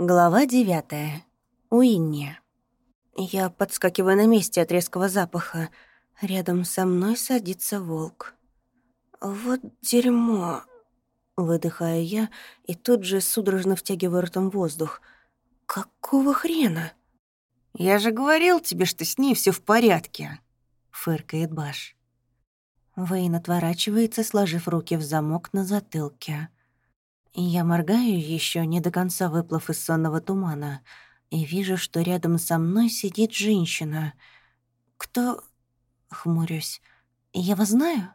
Глава девятая. Уинни. Я подскакиваю на месте от резкого запаха. Рядом со мной садится волк. «Вот дерьмо!» Выдыхаю я и тут же судорожно втягиваю ртом воздух. «Какого хрена?» «Я же говорил тебе, что с ней все в порядке», — фыркает Баш. Вейн отворачивается, сложив руки в замок на затылке. Я моргаю еще не до конца выплыв из сонного тумана, и вижу, что рядом со мной сидит женщина. «Кто?» — хмурюсь. «Я вас знаю?»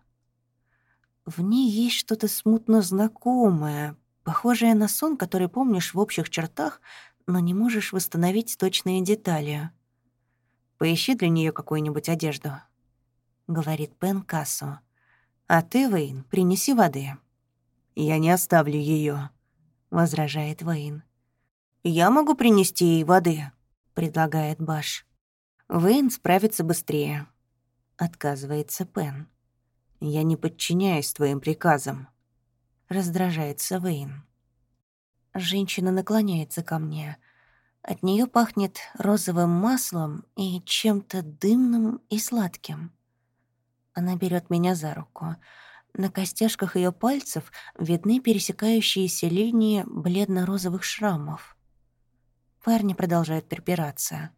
В ней есть что-то смутно знакомое, похожее на сон, который помнишь в общих чертах, но не можешь восстановить точные детали. «Поищи для нее какую-нибудь одежду», — говорит Пен Кассу. «А ты, Вейн, принеси воды». «Я не оставлю ее, возражает Вейн. «Я могу принести ей воды», — предлагает Баш. «Вейн справится быстрее», — отказывается Пен. «Я не подчиняюсь твоим приказам», — раздражается Вейн. Женщина наклоняется ко мне. От нее пахнет розовым маслом и чем-то дымным и сладким. Она берет меня за руку. На костяшках ее пальцев видны пересекающиеся линии бледно-розовых шрамов. Парни продолжают припираться.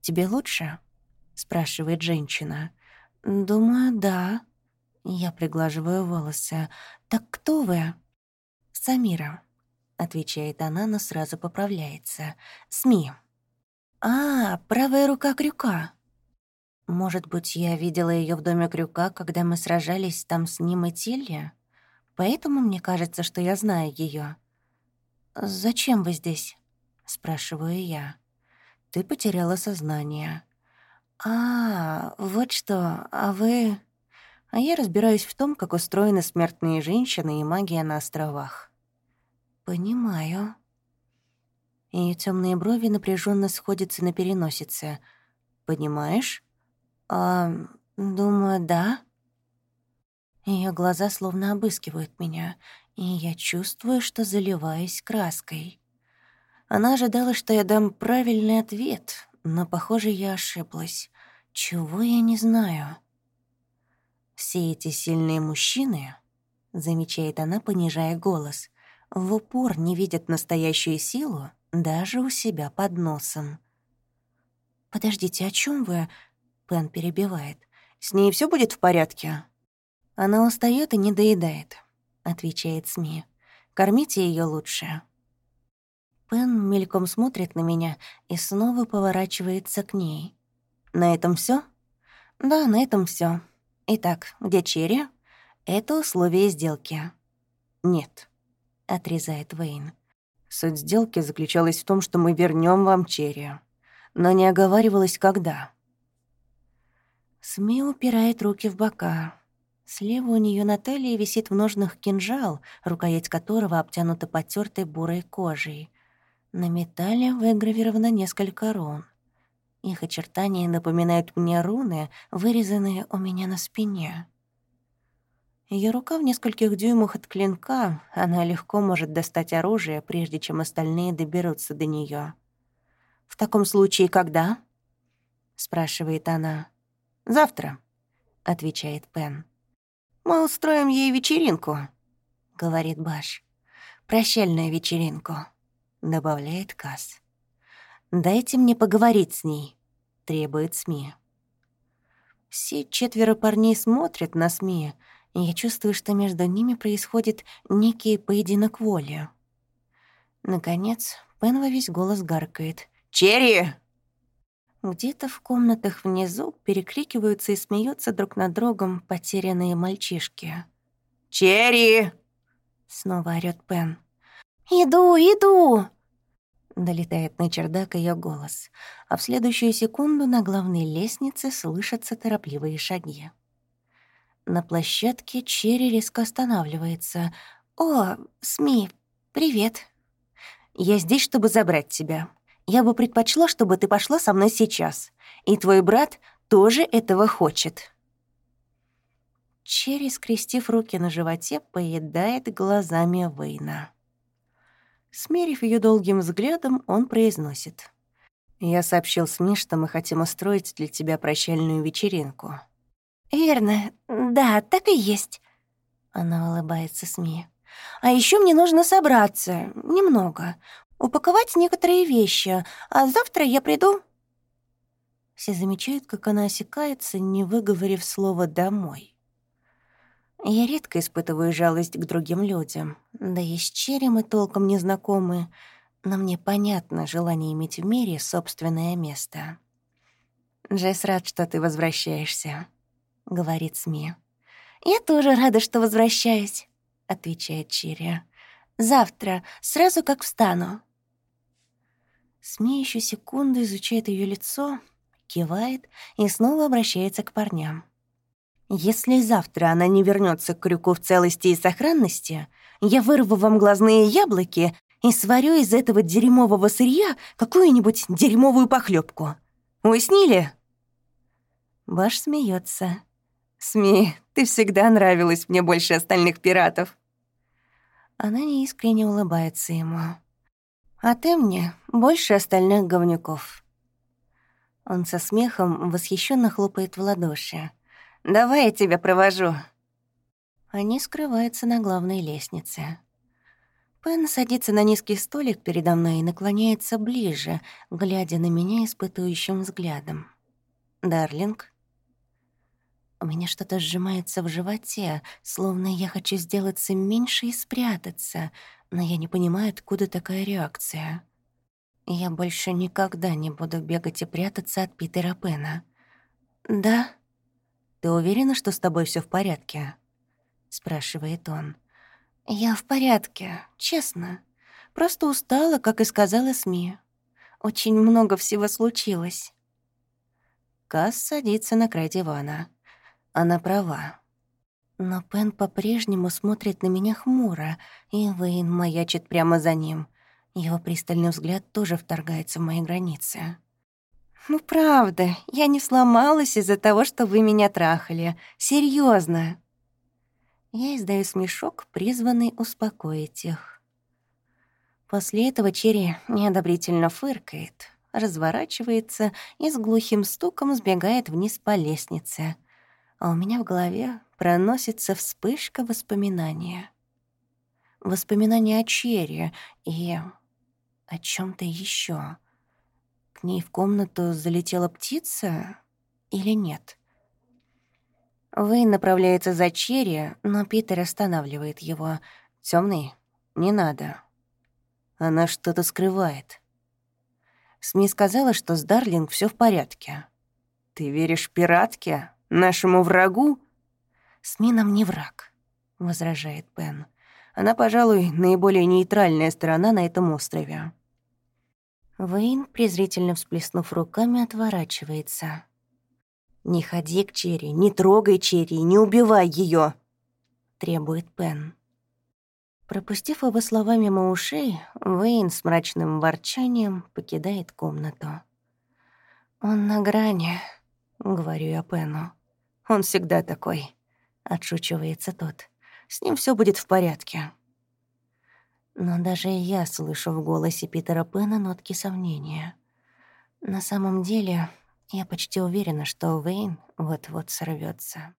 «Тебе лучше?» — спрашивает женщина. «Думаю, да». Я приглаживаю волосы. «Так кто вы?» «Самира», отвечает она, но сразу поправляется. СМИ. А, правая рука Крюка. Может быть, я видела ее в доме Крюка, когда мы сражались там с ним и Тилья? Поэтому мне кажется, что я знаю ее. «Зачем вы здесь?» — спрашиваю я. «Ты потеряла сознание». «А, вот что, а вы...» А я разбираюсь в том, как устроены смертные женщины и магия на островах. «Понимаю». Ее темные брови напряженно сходятся на переносице. «Понимаешь?» «А, думаю, да». Ее глаза словно обыскивают меня, и я чувствую, что заливаюсь краской. Она ожидала, что я дам правильный ответ, но, похоже, я ошиблась. Чего я не знаю? «Все эти сильные мужчины», — замечает она, понижая голос, в упор не видят настоящую силу даже у себя под носом. «Подождите, о чем вы?» — Пен перебивает. «С ней все будет в порядке?» «Она устает и не доедает», — отвечает СМИ. «Кормите ее лучше». Пен мельком смотрит на меня и снова поворачивается к ней. «На этом все? «Да, на этом все. Итак, где Черри?» «Это условие сделки». «Нет», — отрезает Вейн. Суть сделки заключалась в том, что мы вернем вам Черри. Но не оговаривалась, когда. СМИ упирает руки в бока. Слева у нее на талии висит в ножнах кинжал, рукоять которого обтянута потертой бурой кожей. На металле выгравировано несколько рун. Их очертания напоминают мне руны, вырезанные у меня на спине. Ее рука в нескольких дюймах от клинка, она легко может достать оружие, прежде чем остальные доберутся до нее. «В таком случае когда?» — спрашивает она. «Завтра», — отвечает Пен. «Мы устроим ей вечеринку», — говорит Баш. «Прощальную вечеринку», — добавляет Касс. «Дайте мне поговорить с ней», — требует СМИ. Все четверо парней смотрят на СМИ, и я чувствую, что между ними происходит некий поединок воли. Наконец, Пен во весь голос гаркает. «Черри!» Где-то в комнатах внизу перекрикиваются и смеются друг над другом потерянные мальчишки. «Черри!» — снова орёт Пен. «Иду, иду!» Долетает на чердак ее голос, а в следующую секунду на главной лестнице слышатся торопливые шаги. На площадке Черри резко останавливается. «О, СМИ, привет. Я здесь, чтобы забрать тебя. Я бы предпочла, чтобы ты пошла со мной сейчас. И твой брат тоже этого хочет». Черри, скрестив руки на животе, поедает глазами Вейна. Смерив ее долгим взглядом, он произносит. «Я сообщил СМИ, что мы хотим устроить для тебя прощальную вечеринку». «Верно, да, так и есть». Она улыбается СМИ. «А еще мне нужно собраться, немного, упаковать некоторые вещи, а завтра я приду». Все замечают, как она осекается, не выговорив слово «домой». Я редко испытываю жалость к другим людям, да и с Черри мы толком не знакомы, но мне понятно желание иметь в мире собственное место. «Джесс рад, что ты возвращаешься», — говорит СМИ. «Я тоже рада, что возвращаюсь», — отвечает Черри. «Завтра, сразу как встану». СМИ еще секунду изучает ее лицо, кивает и снова обращается к парням. «Если завтра она не вернется к крюку в целости и сохранности, я вырву вам глазные яблоки и сварю из этого дерьмового сырья какую-нибудь дерьмовую похлебку. Уяснили?» Баш смеется. «СМИ, ты всегда нравилась мне больше остальных пиратов». Она неискренне улыбается ему. «А ты мне больше остальных говнюков». Он со смехом восхищенно хлопает в ладоши. «Давай я тебя провожу». Они скрываются на главной лестнице. Пен садится на низкий столик передо мной и наклоняется ближе, глядя на меня испытующим взглядом. «Дарлинг?» У меня что-то сжимается в животе, словно я хочу сделаться меньше и спрятаться, но я не понимаю, откуда такая реакция. Я больше никогда не буду бегать и прятаться от Питера Пена. «Да?» «Ты уверена, что с тобой все в порядке?» — спрашивает он. «Я в порядке, честно. Просто устала, как и сказала СМИ. Очень много всего случилось». Касс садится на край дивана. Она права. Но Пен по-прежнему смотрит на меня хмуро, и Вейн маячит прямо за ним. Его пристальный взгляд тоже вторгается в мои границы. «Ну правда, я не сломалась из-за того, что вы меня трахали. Серьезно. Я издаю смешок, призванный успокоить их. После этого Черри неодобрительно фыркает, разворачивается и с глухим стуком сбегает вниз по лестнице. А у меня в голове проносится вспышка воспоминания. Воспоминания о Черри и о чем то еще. К ней в комнату залетела птица или нет? Вейн направляется за Черри, но Питер останавливает его. Темный, не надо. Она что-то скрывает. СМИ сказала, что с Дарлинг все в порядке. Ты веришь пиратке? Нашему врагу? СМИ нам не враг, возражает Пен. Она, пожалуй, наиболее нейтральная сторона на этом острове. Вейн, презрительно всплеснув руками, отворачивается. «Не ходи к Черри, не трогай Черри, не убивай ее, требует Пен. Пропустив оба слова мимо ушей, Вейн с мрачным ворчанием покидает комнату. «Он на грани», — говорю я Пену. «Он всегда такой», — отшучивается тот. «С ним все будет в порядке». Но даже я слышу в голосе Питера Пэна нотки сомнения. На самом деле, я почти уверена, что Вейн вот-вот сорвется.